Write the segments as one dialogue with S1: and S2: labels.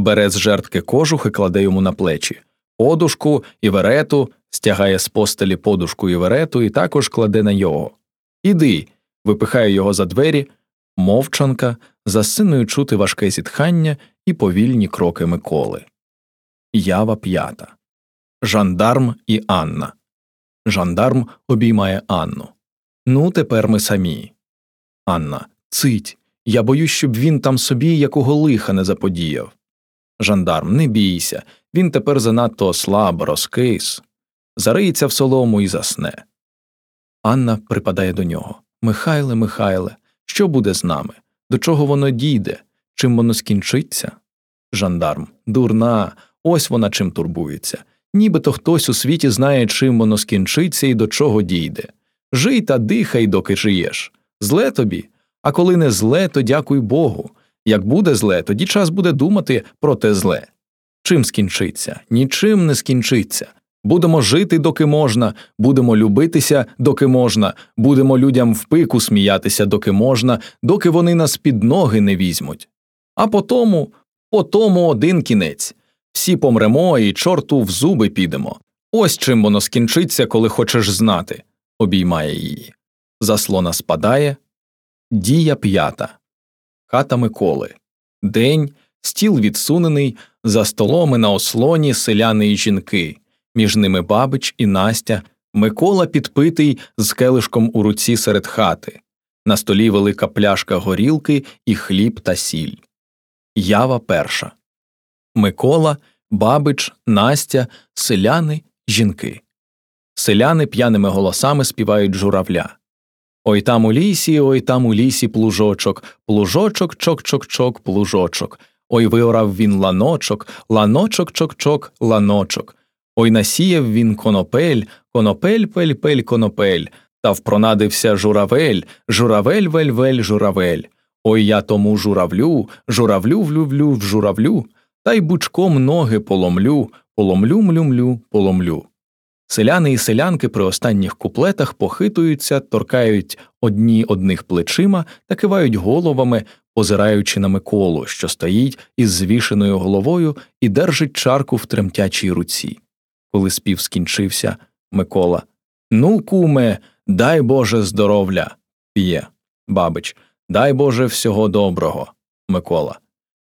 S1: бере з жертки кожух і кладе йому на плечі, подушку і верету, стягає з постелі подушку і верету і також кладе на його. Іди, випихає його за двері, мовчанка, за синою чути важке зітхання і повільні кроки Миколи. Ява п'ята. Жандарм і Анна. Жандарм обіймає Анну. Ну, тепер ми самі. Анна. Цить. Я боюсь, щоб він там собі якого лиха не заподіяв. Жандарм, не бійся. Він тепер занадто слаб, розкис. Зариється в солому і засне. Анна припадає до нього. Михайле, Михайле, що буде з нами? До чого воно дійде? Чим воно скінчиться? Жандарм. Дурна, ось вона чим турбується. Нібито хтось у світі знає, чим воно скінчиться і до чого дійде. Жий та дихай, доки жиєш. Зле тобі, а коли не зле, то дякуй Богу. Як буде зле, тоді час буде думати про те зле. Чим скінчиться? Нічим не скінчиться. Будемо жити, доки можна, будемо любитися, доки можна, будемо людям в пику сміятися, доки можна, доки вони нас під ноги не візьмуть. А потому, потому один кінець всі помремо і чорту в зуби підемо. Ось чим воно скінчиться, коли хочеш знати, обіймає її. Заслона спадає. Дія п'ята. Хата Миколи. День, стіл відсунений, за столом і на ослоні селяни й жінки, між ними бабич і Настя, Микола підпитий з келишком у руці серед хати, на столі велика пляшка горілки і хліб та сіль. Ява перша. Микола, бабич, Настя, селяни, жінки. Селяни п'яними голосами співають журавля. Ой там у лісі, ой там у лісі плужочок, плужочок, чок чок чок, плужочок. Ой виорав він ланочок, ланочок чок чок, ланочок. Ой насіяв він конопель, конопель пель пель конопель, та впронадився журавель, журавель вель вель журавель. Ой я тому журавлю, журавлю влювлю в журавлю, та й бучком ноги поломлю, поломлю млю-млю, поломлю. Селяни і селянки при останніх куплетах похитуються, торкають одні одних плечима та кивають головами, позираючи на Миколу, що стоїть із звішеною головою і держить чарку в тремтячій руці. Коли спів скінчився, Микола Ну, куме, дай Боже здоров'я. п'є. Бабич, дай Боже всього доброго. Микола.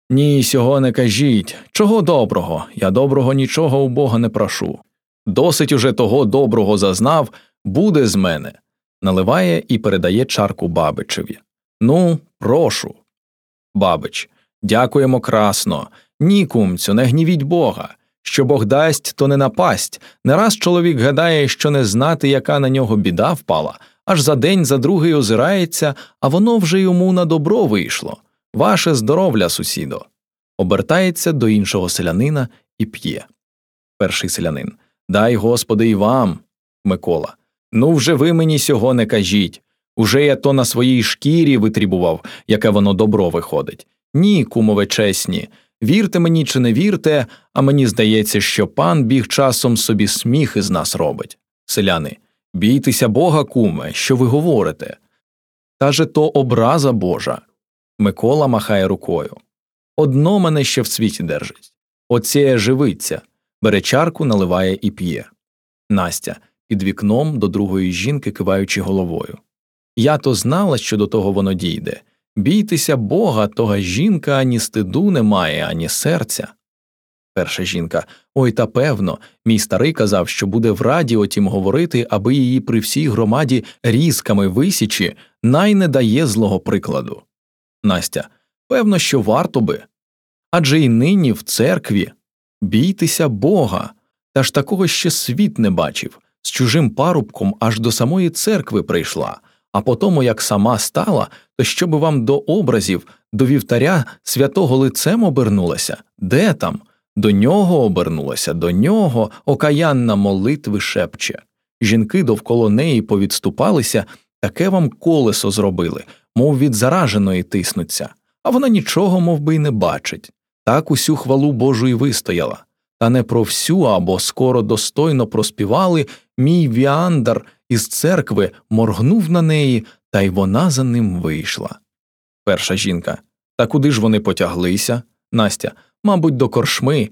S1: Ні, сього не кажіть. Чого доброго? Я доброго нічого у Бога не прошу. Досить уже того доброго зазнав, буде з мене. Наливає і передає чарку бабичеві. Ну, прошу. Бабич. Дякуємо красно. Ні, кумцю, не гнівіть Бога. Що Бог дасть, то не напасть. Не раз чоловік гадає, що не знати, яка на нього біда впала, аж за день за другий озирається, а воно вже йому на добро вийшло. Ваше здоров'я, сусідо. Обертається до іншого селянина і п'є. Перший селянин. Дай Господи і вам, Микола. Ну вже ви мені сього не кажіть. Уже я то на своїй шкірі витрібував, яке воно добро виходить. Ні, кумове чесні. Вірте мені чи не вірте, а мені здається, що пан біг часом собі сміх із нас робить. Селяни, бійтеся Бога, куме, що ви говорите. Та же то образа Божа. Микола махає рукою. Одно мене ще в світі держить. Оце живиться бере чарку, наливає і п'є. Настя під вікном до другої жінки, киваючи головою. Я то знала, що до того воно дійде. Бійтеся Бога, того жінка ані стиду не має, ані серця. Перша жінка ой та певно, мій старий казав, що буде в раді отім говорити, аби її при всій громаді різками висічі най не дає злого прикладу. Настя певно, що варто би. Адже й нині в церкві Бійтеся Бога, та ж такого ще світ не бачив, з чужим парубком аж до самої церкви прийшла, а потому, як сама стала, то щоб вам до образів, до вівтаря святого лицем обернулася, де там? До нього обернулася, до нього окаянна молитви шепче. Жінки довкола неї повідступалися, таке вам колесо зробили, мов від зараженої тиснуться, а вона нічого мов би, й не бачить. Так усю хвалу Божу й вистояла, та не про всю або скоро достойно проспівали, мій Віандар із церкви моргнув на неї, та й вона за ним вийшла. Перша жінка. Та куди ж вони потяглися? Настя. мабуть, до коршми,